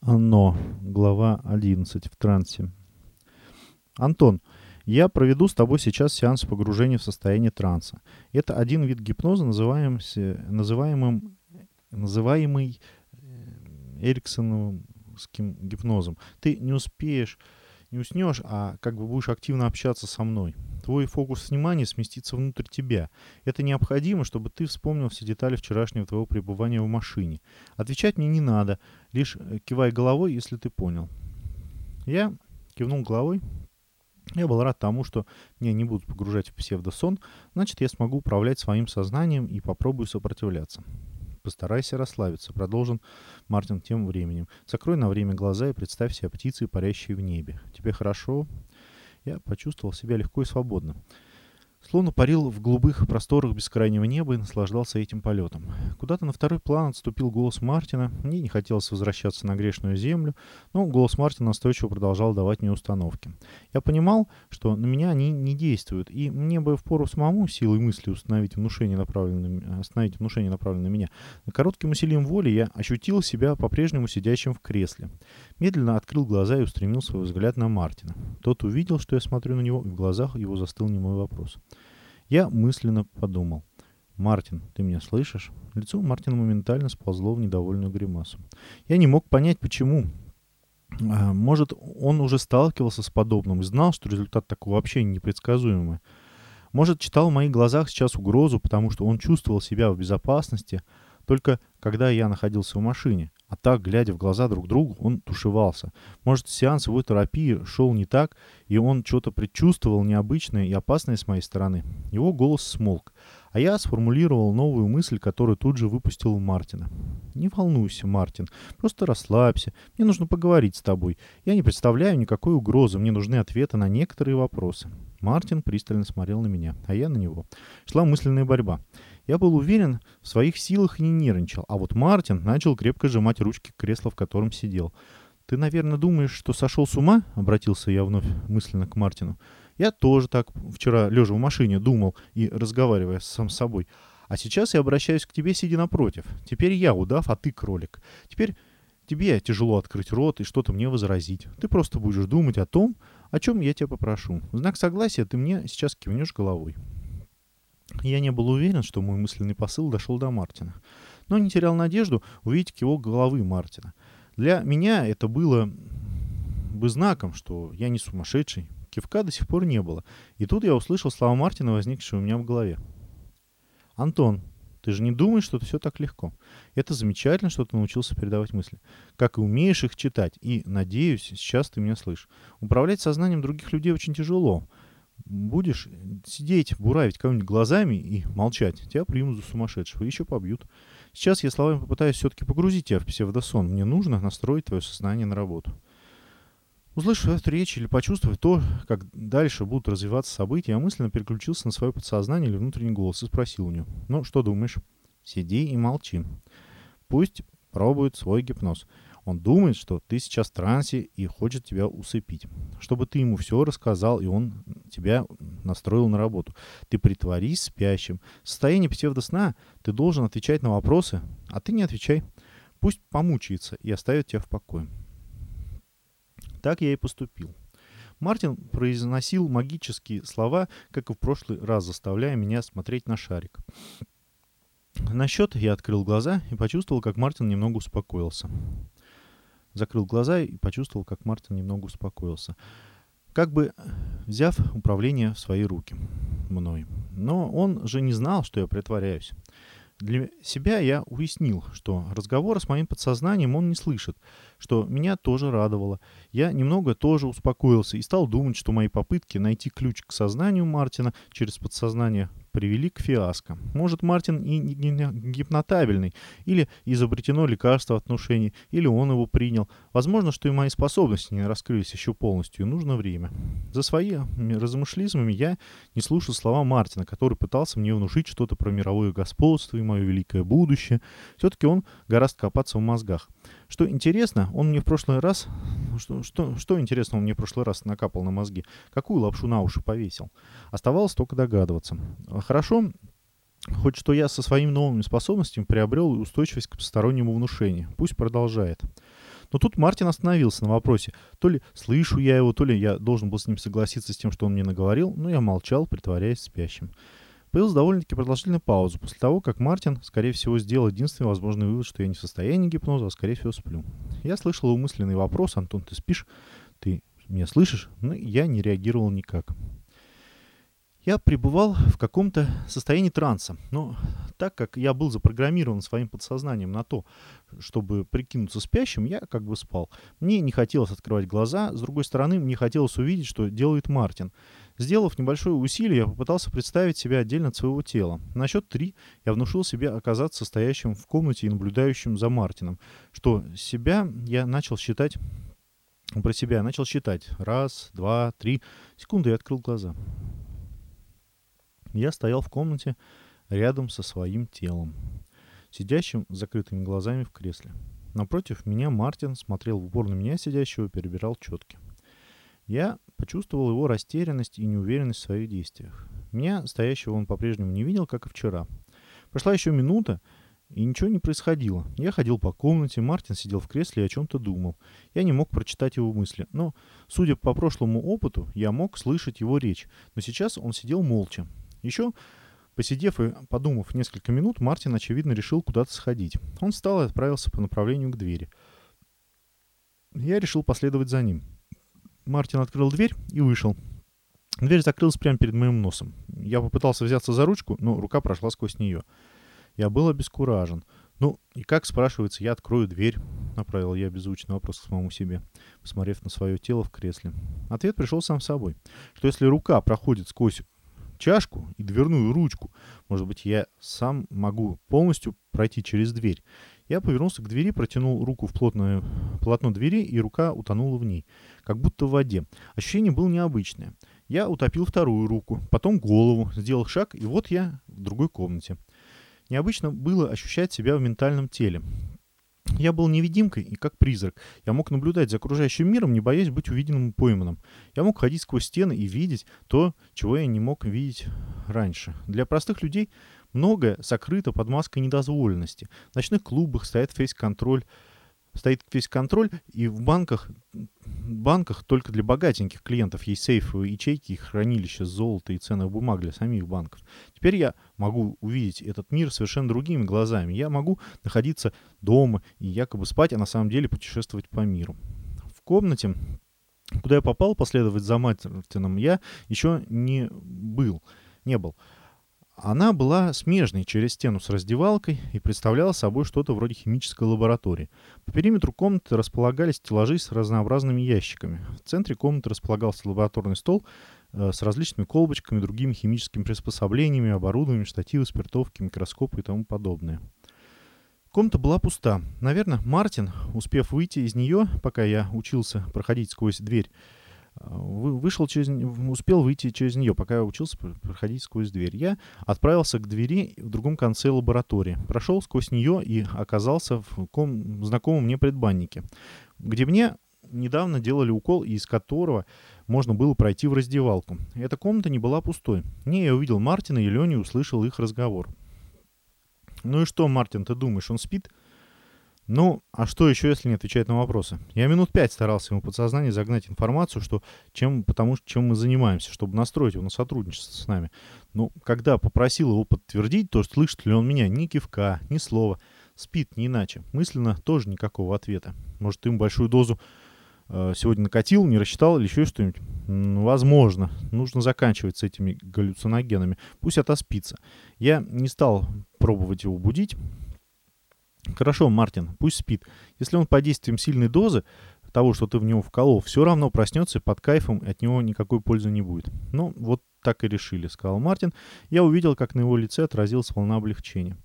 Оно. Глава 11 в трансе. Антон, я проведу с тобой сейчас сеанс погружения в состояние транса. Это один вид гипноза, называемым, называемый э, Эриксоновским гипнозом. Ты не успеешь, не уснешь, а как бы будешь активно общаться со мной твой фокус внимания сместится внутрь тебя. Это необходимо, чтобы ты вспомнил все детали вчерашнего твоего пребывания в машине. Отвечать мне не надо, лишь э, кивай головой, если ты понял. Я кивнул головой. Я был рад тому, что меня не будут погружать в псевдосон, значит, я смогу управлять своим сознанием и попробую сопротивляться. Постарайся расслабиться, продолжил Мартин тем временем. Закрой на время глаза и представь себе птицы, парящие в небе. Тебе хорошо? Я почувствовал себя легко и свободно. Словно парил в голубых просторах бескрайнего неба и наслаждался этим полетом. Куда-то на второй план отступил голос Мартина. Мне не хотелось возвращаться на грешную землю, но голос Мартина настойчиво продолжал давать мне установки. Я понимал, что на меня они не действуют, и мне бы впору самому силой мысли установить внушение, направленное, остановить внушение, направленное на меня. На коротким усилием воли я ощутил себя по-прежнему сидящим в кресле. Медленно открыл глаза и устремил свой взгляд на Мартина. Тот увидел, что я смотрю на него, и в глазах его застыл немой вопрос. Я мысленно подумал. «Мартин, ты меня слышишь?» Лицо Мартина моментально сползло в недовольную гримасу. Я не мог понять, почему. А, может, он уже сталкивался с подобным и знал, что результат такого общения непредсказуемый. Может, читал в моих глазах сейчас угрозу, потому что он чувствовал себя в безопасности, только когда я находился в машине. А так, глядя в глаза друг другу, он тушевался. Может, сеанс его терапии шел не так, и он что-то предчувствовал необычное и опасное с моей стороны. Его голос смолк, а я сформулировал новую мысль, которую тут же выпустил у Мартина. «Не волнуйся, Мартин, просто расслабься. Мне нужно поговорить с тобой. Я не представляю никакой угрозы, мне нужны ответы на некоторые вопросы». Мартин пристально смотрел на меня, а я на него. Шла мысленная борьба. Я был уверен в своих силах и не нервничал, а вот Мартин начал крепко сжимать ручки кресла, в котором сидел. «Ты, наверное, думаешь, что сошел с ума?» — обратился я вновь мысленно к Мартину. «Я тоже так вчера, лежа в машине, думал и разговаривая сам с собой. А сейчас я обращаюсь к тебе, сидя напротив. Теперь я удав, а ты кролик. Теперь тебе тяжело открыть рот и что-то мне возразить. Ты просто будешь думать о том, о чем я тебя попрошу. В знак согласия ты мне сейчас кивнешь головой». Я не был уверен, что мой мысленный посыл дошел до Мартина, но не терял надежду увидеть его головы Мартина. Для меня это было бы знаком, что я не сумасшедший. Кивка до сих пор не было. И тут я услышал слова Мартина, возникшие у меня в голове. «Антон, ты же не думаешь, что это все так легко. Это замечательно, что ты научился передавать мысли. Как и умеешь их читать. И, надеюсь, сейчас ты меня слышишь. Управлять сознанием других людей очень тяжело будешь сидеть, буравить кого-нибудь глазами и молчать, тебя примут за сумасшедшего еще побьют. Сейчас я словами попытаюсь все-таки погрузить тебя в псевдосон. Мне нужно настроить твое сознание на работу. Услышав эту речь или почувствовав то, как дальше будут развиваться события, я мысленно переключился на свое подсознание или внутренний голос и спросил у него. Ну, что думаешь? Сиди и молчи. Пусть пробует свой гипноз. Он думает, что ты сейчас в трансе и хочет тебя усыпить. Чтобы ты ему все рассказал, и он тебя настроил на работу. Ты притворись спящим. В состоянии псевдосна ты должен отвечать на вопросы, а ты не отвечай. Пусть помучается и оставит тебя в покое. Так я и поступил. Мартин произносил магические слова, как и в прошлый раз, заставляя меня смотреть на шарик. На счет я открыл глаза и почувствовал, как Мартин немного успокоился закрыл глаза и почувствовал, как Мартин немного успокоился. Как бы взяв управление в свои руки мной. Но он же не знал, что я притворяюсь. Для себя я уяснил, что разговора с моим подсознанием он не слышит, что меня тоже радовало. Я немного тоже успокоился и стал думать, что мои попытки найти ключ к сознанию Мартина через подсознание привели к фиаско. Может, Мартин и гипнотабельный, или изобретено лекарство от внушения, или он его принял. Возможно, что и мои способности не раскрылись еще полностью, и нужно время. За своими размышлизмами я не слушал слова Мартина, который пытался мне внушить что-то про мировое господство и мое великое будущее. Все-таки он гораздо копаться в мозгах. Что интересно, он мне в прошлый раз... Что, что, что интересно, он мне в прошлый раз накапал на мозги? Какую лапшу на уши повесил? Оставалось только догадываться. Хорошо, хоть что я со своими новыми способностями приобрел устойчивость к постороннему внушению. Пусть продолжает. Но тут Мартин остановился на вопросе. То ли слышу я его, то ли я должен был с ним согласиться с тем, что он мне наговорил, но я молчал, притворяясь спящим. Появилась довольно-таки продолжительная пауза после того, как Мартин, скорее всего, сделал единственный возможный вывод, что я не в состоянии гипноза, а скорее всего сплю. Я слышал умысленный вопрос, Антон, ты спишь? Ты меня слышишь? Ну, я не реагировал никак. Я пребывал в каком-то состоянии транса. Но так как я был запрограммирован своим подсознанием на то, чтобы прикинуться спящим, я как бы спал. Мне не хотелось открывать глаза, с другой стороны, мне хотелось увидеть, что делает Мартин. Сделав небольшое усилие, я попытался представить себя отдельно от своего тела. На счет три я внушил себе оказаться стоящим в комнате и наблюдающим за Мартином, что себя я начал считать про себя я начал считать. Раз, два, три. Секунду я открыл глаза. Я стоял в комнате рядом со своим телом, сидящим с закрытыми глазами в кресле. Напротив меня Мартин смотрел в упор на меня, сидящего, и перебирал четки. Я почувствовал его растерянность и неуверенность в своих действиях. Меня, стоящего, он по-прежнему не видел, как и вчера. Прошла еще минута, и ничего не происходило. Я ходил по комнате, Мартин сидел в кресле и о чем-то думал. Я не мог прочитать его мысли. Но, судя по прошлому опыту, я мог слышать его речь. Но сейчас он сидел молча, еще Посидев и подумав несколько минут, Мартин, очевидно, решил куда-то сходить. Он встал и отправился по направлению к двери. Я решил последовать за ним. Мартин открыл дверь и вышел. Дверь закрылась прямо перед моим носом. Я попытался взяться за ручку, но рука прошла сквозь нее. Я был обескуражен. «Ну, и как, спрашивается, я открою дверь?» — направил я беззвучный вопрос к самому себе, посмотрев на свое тело в кресле. Ответ пришел сам собой, что если рука проходит сквозь чашку и дверную ручку. Может быть, я сам могу полностью пройти через дверь. Я повернулся к двери, протянул руку в плотное полотно двери, и рука утонула в ней, как будто в воде. Ощущение было необычное. Я утопил вторую руку, потом голову, сделал шаг, и вот я в другой комнате. Необычно было ощущать себя в ментальном теле. Я был невидимкой и как призрак. Я мог наблюдать за окружающим миром, не боясь быть увиденным и пойманным. Я мог ходить сквозь стены и видеть то, чего я не мог видеть раньше. Для простых людей многое сокрыто под маской недозволенности. В ночных клубах стоит фейс-контроль, стоит весь контроль, и в банках, банках только для богатеньких клиентов есть сейфы, ячейки хранилища золота и ценных бумаг для самих банков. Теперь я могу увидеть этот мир совершенно другими глазами. Я могу находиться дома и якобы спать, а на самом деле путешествовать по миру. В комнате, куда я попал последовать за Мартином, я еще не был, не был. Она была смежной через стену с раздевалкой и представляла собой что-то вроде химической лаборатории. По периметру комнаты располагались стеллажи с разнообразными ящиками. В центре комнаты располагался лабораторный стол э, с различными колбочками, другими химическими приспособлениями, оборудованием, штативы, спиртовки, микроскопы и тому подобное. Комната была пуста. Наверное, Мартин, успев выйти из нее, пока я учился проходить сквозь дверь, вышел через, успел выйти через нее, пока я учился проходить сквозь дверь. Я отправился к двери в другом конце лаборатории, прошел сквозь нее и оказался в ком, знакомом мне предбаннике, где мне недавно делали укол, из которого можно было пройти в раздевалку. Эта комната не была пустой. Не, я увидел Мартина и Леню и услышал их разговор. «Ну и что, Мартин, ты думаешь, он спит?» Ну, а что еще, если не отвечать на вопросы? Я минут пять старался ему подсознание загнать информацию, что чем, потому что чем мы занимаемся, чтобы настроить его на сотрудничество с нами. Ну, когда попросил его подтвердить, то слышит ли он меня ни кивка, ни слова. Спит не иначе. Мысленно тоже никакого ответа. Может, им большую дозу э, сегодня накатил, не рассчитал или еще что-нибудь? Возможно. Нужно заканчивать с этими галлюциногенами. Пусть отоспится. Я не стал пробовать его будить. Хорошо, Мартин, пусть спит. Если он под действием сильной дозы того, что ты в него вколол, все равно проснется под кайфом, и от него никакой пользы не будет. Ну, вот так и решили, сказал Мартин. Я увидел, как на его лице отразилась волна облегчения.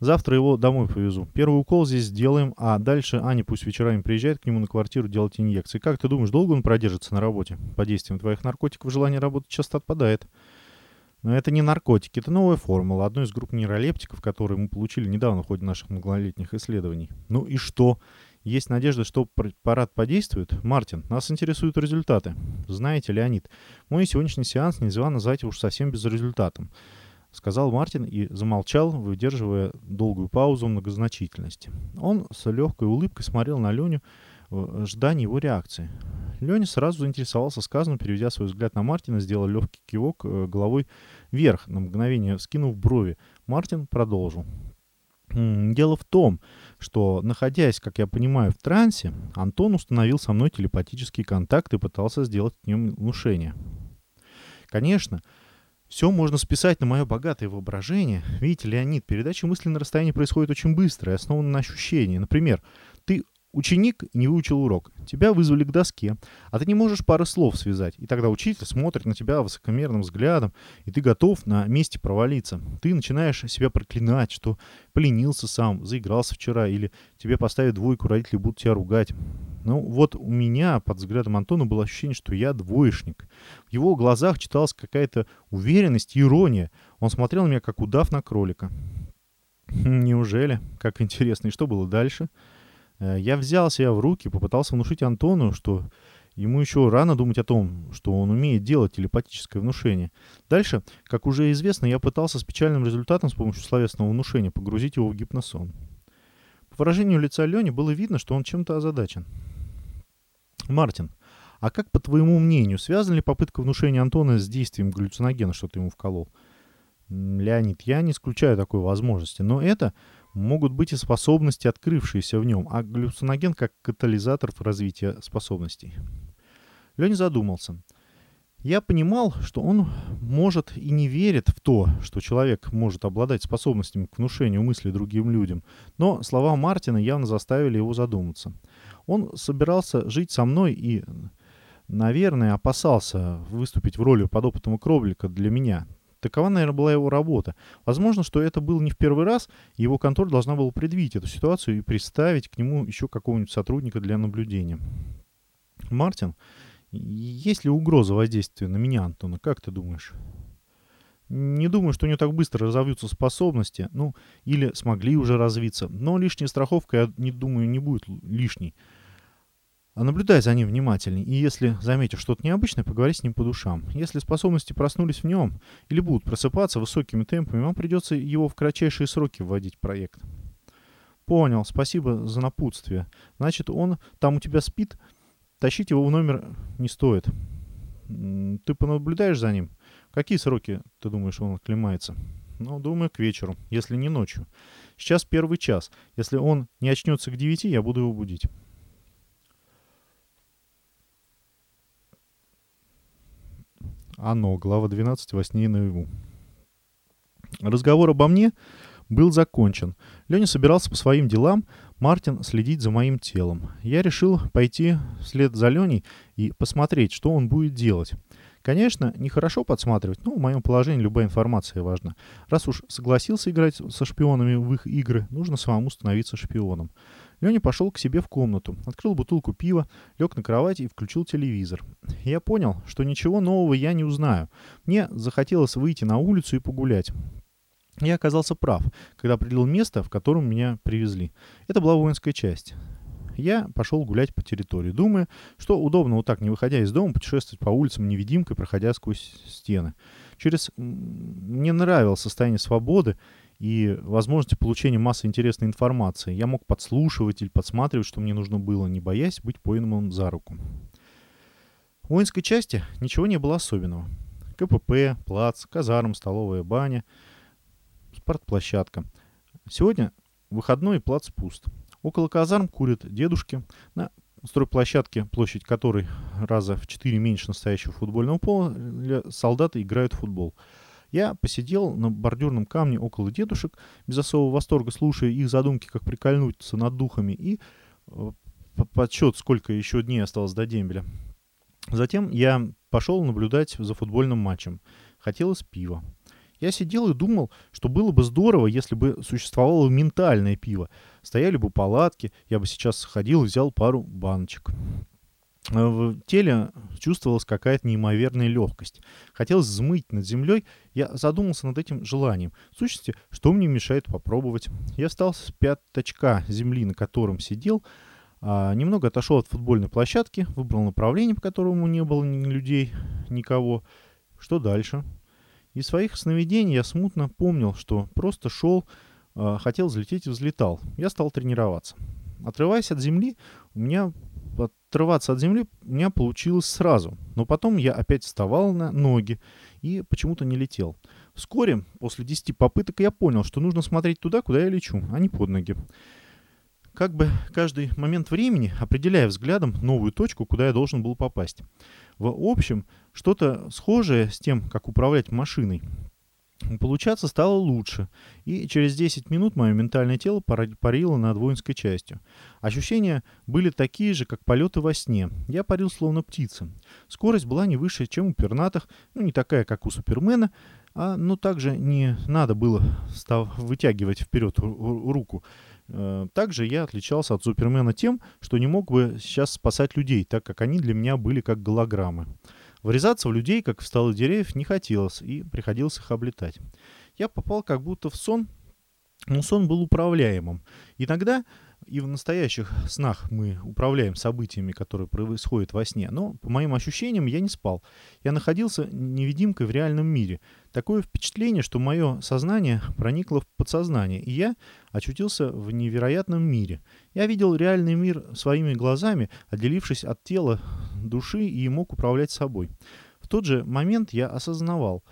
Завтра его домой повезу. Первый укол здесь сделаем, а дальше Аня пусть вечерами приезжает к нему на квартиру делать инъекции. Как ты думаешь, долго он продержится на работе? Под действием твоих наркотиков желание работать часто отпадает. Но это не наркотики, это новая формула, одной из групп нейролептиков, которые мы получили недавно в ходе наших многолетних исследований. Ну и что? Есть надежда, что препарат подействует? Мартин, нас интересуют результаты. Знаете, Леонид, мой сегодняшний сеанс нельзя назвать уж совсем безрезультатом. Сказал Мартин и замолчал, выдерживая долгую паузу многозначительности. Он с легкой улыбкой смотрел на Леню, в ожидании его реакции. Леня сразу заинтересовался сказанным, переведя свой взгляд на Мартина, сделал легкий кивок э, головой вверх, на мгновение скинув брови. Мартин продолжил. Дело в том, что, находясь, как я понимаю, в трансе, Антон установил со мной телепатический контакт и пытался сделать в нем внушение. Конечно, все можно списать на мое богатое воображение. Видите, Леонид, передача мысли на расстоянии происходит очень быстро и основана на ощущении. Например, Ученик не выучил урок. Тебя вызвали к доске, а ты не можешь пары слов связать. И тогда учитель смотрит на тебя высокомерным взглядом, и ты готов на месте провалиться. Ты начинаешь себя проклинать, что поленился сам, заигрался вчера, или тебе поставят двойку, родители будут тебя ругать. Ну вот у меня под взглядом Антона было ощущение, что я двоечник. В его глазах читалась какая-то уверенность ирония. Он смотрел на меня, как удав на кролика. Неужели? Как интересно. И что было дальше? Э, я взял себя в руки, попытался внушить Антону, что ему еще рано думать о том, что он умеет делать телепатическое внушение. Дальше, как уже известно, я пытался с печальным результатом с помощью словесного внушения погрузить его в гипносон. По выражению лица Лени было видно, что он чем-то озадачен. Мартин, а как, по твоему мнению, связана ли попытка внушения Антона с действием галлюциногена, что ты ему вколол? Леонид, я не исключаю такой возможности, но это могут быть и способности, открывшиеся в нем, а галлюциноген как катализатор развития способностей. Леня задумался. Я понимал, что он может и не верит в то, что человек может обладать способностями к внушению мыслей другим людям, но слова Мартина явно заставили его задуматься. Он собирался жить со мной и, наверное, опасался выступить в роли подопытного кровлика для меня, Такова, наверное, была его работа. Возможно, что это был не в первый раз, и его контора должна была предвидеть эту ситуацию и представить к нему еще какого-нибудь сотрудника для наблюдения. Мартин, есть ли угроза воздействия на меня, Антона? Как ты думаешь? Не думаю, что у него так быстро разовьются способности, ну, или смогли уже развиться. Но лишняя страховка, я не думаю, не будет лишней. А наблюдай за ним внимательней, и если заметишь что-то необычное, поговори с ним по душам. Если способности проснулись в нем или будут просыпаться высокими темпами, вам придется его в кратчайшие сроки вводить в проект. Понял, спасибо за напутствие. Значит, он там у тебя спит? Тащить его в номер не стоит. Ты понаблюдаешь за ним? Какие сроки, ты думаешь, он оклемается? Ну, думаю, к вечеру, если не ночью. Сейчас первый час. Если он не очнется к девяти, я буду его будить. Оно, глава 12, во сне и наяву. Разговор обо мне был закончен. Леня собирался по своим делам, Мартин следить за моим телом. Я решил пойти вслед за Леней и посмотреть, что он будет делать. Конечно, нехорошо подсматривать, но в моем положении любая информация важна. Раз уж согласился играть со шпионами в их игры, нужно самому становиться шпионом. Леня пошел к себе в комнату, открыл бутылку пива, лег на кровать и включил телевизор. Я понял, что ничего нового я не узнаю. Мне захотелось выйти на улицу и погулять. Я оказался прав, когда определил место, в котором меня привезли. Это была воинская часть. Я пошел гулять по территории, думая, что удобно вот так, не выходя из дома, путешествовать по улицам невидимкой, проходя сквозь стены. Через... Мне нравилось состояние свободы и возможности получения массы интересной информации. Я мог подслушивать или подсматривать, что мне нужно было, не боясь быть пойманным за руку. В воинской части ничего не было особенного. КПП, плац, казарм, столовая баня, спортплощадка. Сегодня выходной плац пуст. Около казарм курят дедушки. На стройплощадке, площадь которой раза в четыре меньше настоящего футбольного поля, солдаты играют в футбол. Я посидел на бордюрном камне около дедушек, без особого восторга слушая их задумки, как прикольнуться над духами, и э, подсчет, сколько еще дней осталось до дембеля. Затем я пошел наблюдать за футбольным матчем. Хотелось пива. Я сидел и думал, что было бы здорово, если бы существовало ментальное пиво. Стояли бы палатки, я бы сейчас сходил и взял пару баночек. Э, в теле чувствовалась какая-то неимоверная легкость. Хотелось взмыть над землей. Я задумался над этим желанием. В сущности, что мне мешает попробовать? Я встал с пяточка земли, на котором сидел, а, немного отошел от футбольной площадки, выбрал направление, по которому не было ни людей, никого. Что дальше? Из своих сновидений я смутно помнил, что просто шел, э, хотел взлететь и взлетал. Я стал тренироваться. Отрываясь от земли, у меня отрываться от земли у меня получилось сразу. Но потом я опять вставал на ноги и почему-то не летел. Вскоре, после 10 попыток, я понял, что нужно смотреть туда, куда я лечу, а не под ноги. Как бы каждый момент времени определяя взглядом новую точку, куда я должен был попасть. В общем, что-то схожее с тем, как управлять машиной получаться стало лучше, и через 10 минут мое ментальное тело парило над воинской частью. Ощущения были такие же, как полеты во сне. Я парил словно птица. Скорость была не выше, чем у пернатых, ну не такая, как у Супермена, а, но также не надо было став, вытягивать вперед руку. Э, также я отличался от Супермена тем, что не мог бы сейчас спасать людей, так как они для меня были как голограммы. Врезаться в людей, как в столы деревьев, не хотелось, и приходилось их облетать. Я попал как будто в сон, но сон был управляемым. Иногда и в настоящих снах мы управляем событиями, которые происходят во сне. Но, по моим ощущениям, я не спал. Я находился невидимкой в реальном мире. Такое впечатление, что мое сознание проникло в подсознание, и я очутился в невероятном мире. Я видел реальный мир своими глазами, отделившись от тела, души, и мог управлять собой. В тот же момент я осознавал,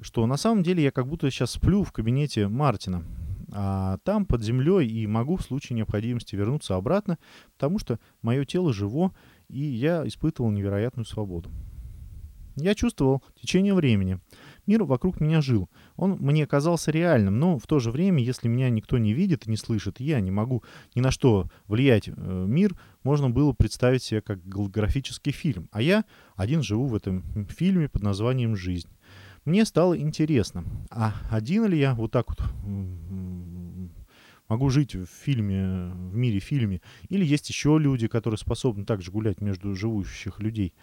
что на самом деле я как будто сейчас сплю в кабинете Мартина а там под землей и могу в случае необходимости вернуться обратно, потому что мое тело живо, и я испытывал невероятную свободу. Я чувствовал течение времени. Мир вокруг меня жил. Он мне казался реальным, но в то же время, если меня никто не видит и не слышит, я не могу ни на что влиять. Э, мир можно было представить себе как голографический фильм. А я один живу в этом фильме под названием «Жизнь». Мне стало интересно, а один ли я вот так вот могу жить в фильме, в мире фильме, или есть еще люди, которые способны также гулять между живущих людей,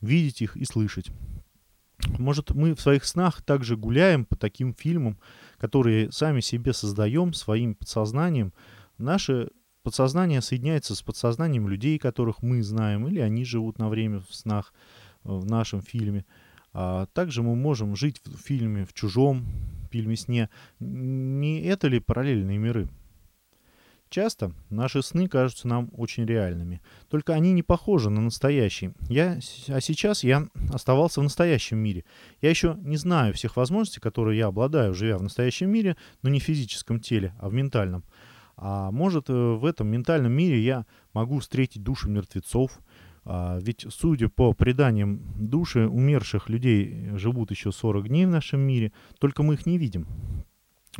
видеть их и слышать. Может, мы в своих снах также гуляем по таким фильмам, которые сами себе создаем своим подсознанием. Наше подсознание соединяется с подсознанием людей, которых мы знаем, или они живут на время в снах в нашем фильме. А также мы можем жить в фильме, в чужом фильме сне. Не это ли параллельные миры? Часто наши сны кажутся нам очень реальными, только они не похожи на настоящие. Я, а сейчас я оставался в настоящем мире. Я еще не знаю всех возможностей, которые я обладаю, живя в настоящем мире, но не в физическом теле, а в ментальном. А может, э, в этом ментальном мире я могу встретить души мертвецов, а, ведь, судя по преданиям, души умерших людей живут еще 40 дней в нашем мире, только мы их не видим.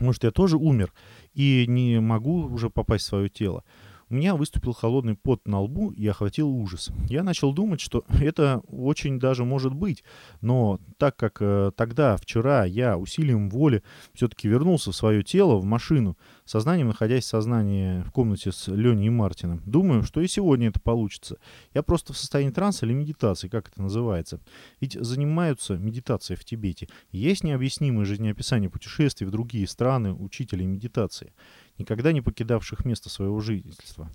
Может, я тоже умер и не могу уже попасть в свое тело. У меня выступил холодный пот на лбу и охватил ужас. Я начал думать, что это очень даже может быть, но так как э, тогда, вчера, я усилием воли все-таки вернулся в свое тело, в машину, сознанием находясь в сознании в комнате с Леней и Мартином, думаю, что и сегодня это получится. Я просто в состоянии транса или медитации, как это называется. Ведь занимаются медитацией в Тибете. Есть необъяснимые жизнеописания путешествий в другие страны учителей медитации никогда не покидавших место своего жительства.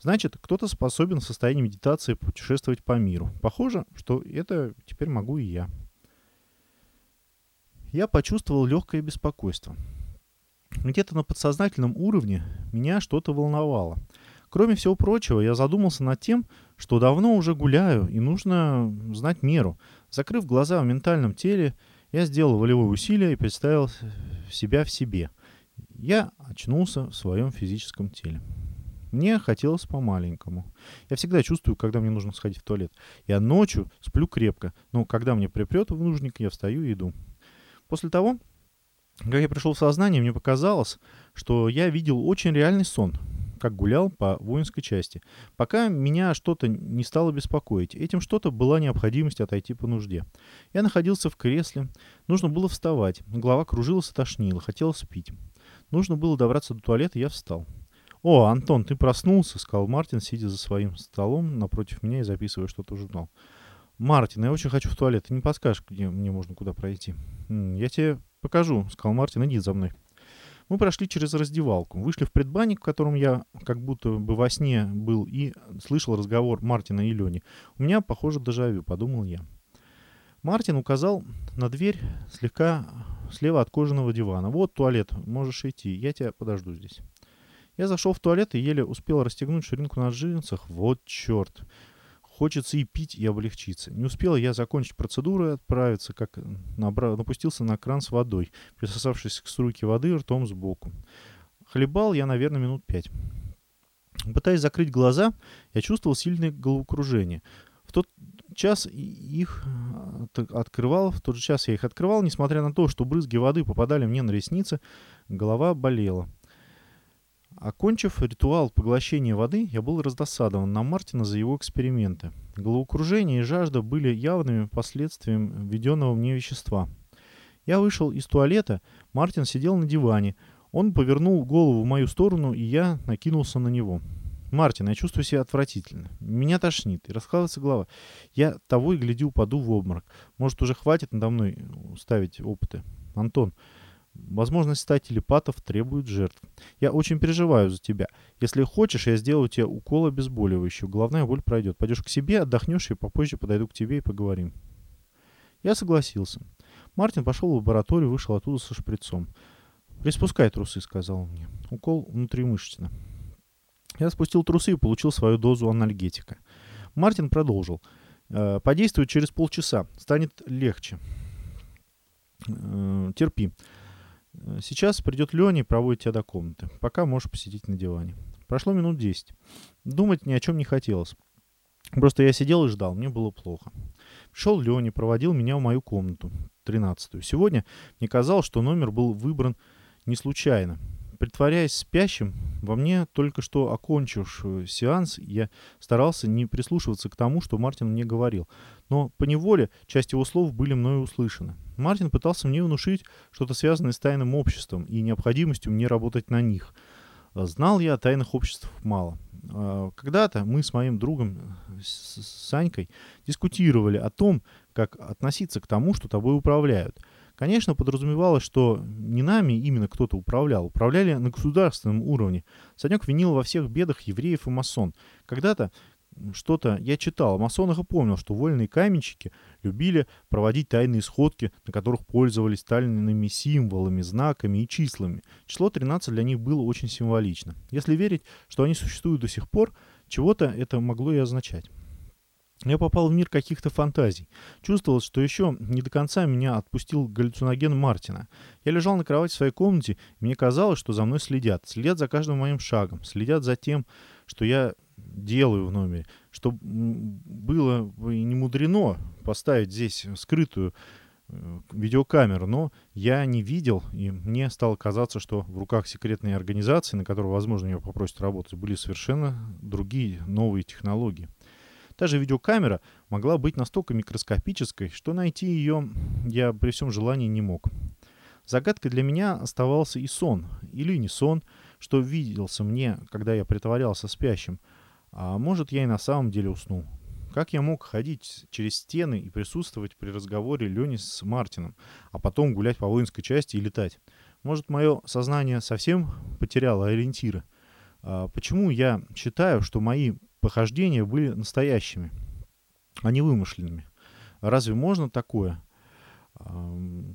Значит, кто-то способен в состоянии медитации путешествовать по миру. Похоже, что это теперь могу и я. Я почувствовал легкое беспокойство. Где-то на подсознательном уровне меня что-то волновало. Кроме всего прочего, я задумался над тем, что давно уже гуляю и нужно знать меру. Закрыв глаза в ментальном теле, я сделал волевое усилие и представил себя в себе – я очнулся в своем физическом теле. Мне хотелось по-маленькому. Я всегда чувствую, когда мне нужно сходить в туалет. Я ночью сплю крепко, но когда мне припрет в нужник, я встаю и иду. После того, как я пришел в сознание, мне показалось, что я видел очень реальный сон, как гулял по воинской части, пока меня что-то не стало беспокоить. Этим что-то была необходимость отойти по нужде. Я находился в кресле, нужно было вставать, голова кружилась и тошнила, хотелось пить. Нужно было добраться до туалета, я встал. «О, Антон, ты проснулся?» — сказал Мартин, сидя за своим столом напротив меня и записывая что-то в журнал. «Мартин, я очень хочу в туалет. Ты не подскажешь, где мне можно куда пройти?» «Я тебе покажу», — сказал Мартин. «Иди за мной». Мы прошли через раздевалку, вышли в предбанник, в котором я как будто бы во сне был, и слышал разговор Мартина и Лени. У меня, похоже, дежавю, подумал я. Мартин указал на дверь слегка слева от кожаного дивана. Вот туалет, можешь идти, я тебя подожду здесь. Я зашел в туалет и еле успел расстегнуть ширинку на джинсах. Вот черт. Хочется и пить, и облегчиться. Не успела я закончить процедуру и отправиться, как набра... напустился на кран с водой, присосавшись к струйке воды ртом сбоку. Хлебал я, наверное, минут пять. Пытаясь закрыть глаза, я чувствовал сильное головокружение. Час их открывал, в тот же час я их открывал, несмотря на то, что брызги воды попадали мне на ресницы, голова болела. Окончив ритуал поглощения воды, я был раздосадован на Мартина за его эксперименты. Головокружение и жажда были явными последствиями введенного мне вещества. Я вышел из туалета, Мартин сидел на диване. Он повернул голову в мою сторону, и я накинулся на него. «Мартин, я чувствую себя отвратительно. Меня тошнит, и раскалывается голова. Я того и гляди упаду в обморок. Может, уже хватит надо мной ставить опыты? Антон, Возможность стать телепатов требует жертв. Я очень переживаю за тебя. Если хочешь, я сделаю тебе укол обезболивающего. Головная боль пройдет. Пойдешь к себе, отдохнешь, и попозже подойду к тебе и поговорим. Я согласился. Мартин пошел в лабораторию, вышел оттуда со шприцом. «Приспускай трусы», — сказал он мне. Укол внутримышечно. Я спустил трусы и получил свою дозу анальгетика. Мартин продолжил. «Э, «Подействует через полчаса. Станет легче. Э, терпи. Э, сейчас придет Леня и проводит тебя до комнаты. Пока можешь посидеть на диване. Прошло минут десять. Думать ни о чем не хотелось. Просто я сидел и ждал, мне было плохо. Пришел Леня, проводил меня в мою комнату, тринадцатую. Сегодня мне казалось, что номер был выбран не случайно. Притворяясь спящим, во мне только что окончивший сеанс, я старался не прислушиваться к тому, что Мартин мне говорил. Но по неволе часть его слов были мною услышаны. Мартин пытался мне внушить что-то связанное с тайным обществом и необходимостью мне работать на них. Знал я о тайных обществах мало. А, когда-то мы с моим другом с Санькой дискутировали о том, как относиться к тому, что тобой управляют – Конечно, подразумевалось, что не нами именно кто-то управлял, управляли на государственном уровне. Санек винил во всех бедах евреев и масон. Когда-то что-то я читал о масонах и помнил, что вольные каменщики любили проводить тайные сходки, на которых пользовались тайными символами, знаками и числами. Число 13 для них было очень символично. Если верить, что они существуют до сих пор, чего-то это могло и означать. Я попал в мир каких-то фантазий. Чувствовалось, что еще не до конца меня отпустил галлюциноген Мартина. Я лежал на кровати в своей комнате, и мне казалось, что за мной следят. Следят за каждым моим шагом. Следят за тем, что я делаю в номере. Что было бы не мудрено поставить здесь скрытую э, видеокамеру, но я не видел, и мне стало казаться, что в руках секретной организации, на которую, возможно, меня попросят работать, были совершенно другие новые технологии. Та же видеокамера могла быть настолько микроскопической, что найти ее я при всем желании не мог. Загадкой для меня оставался и сон, или не сон, что виделся мне, когда я притворялся спящим. А может, я и на самом деле уснул. Как я мог ходить через стены и присутствовать при разговоре Лени с Мартином, а потом гулять по воинской части и летать? Может, мое сознание совсем потеряло ориентиры? А почему я считаю, что мои похождения были настоящими, а не вымышленными. Разве можно такое?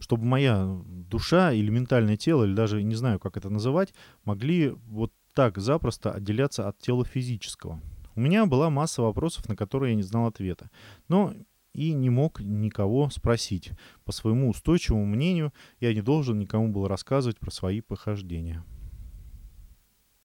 Чтобы моя душа или ментальное тело, или даже не знаю, как это называть, могли вот так запросто отделяться от тела физического. У меня была масса вопросов, на которые я не знал ответа. Но и не мог никого спросить. По своему устойчивому мнению, я не должен никому был рассказывать про свои похождения.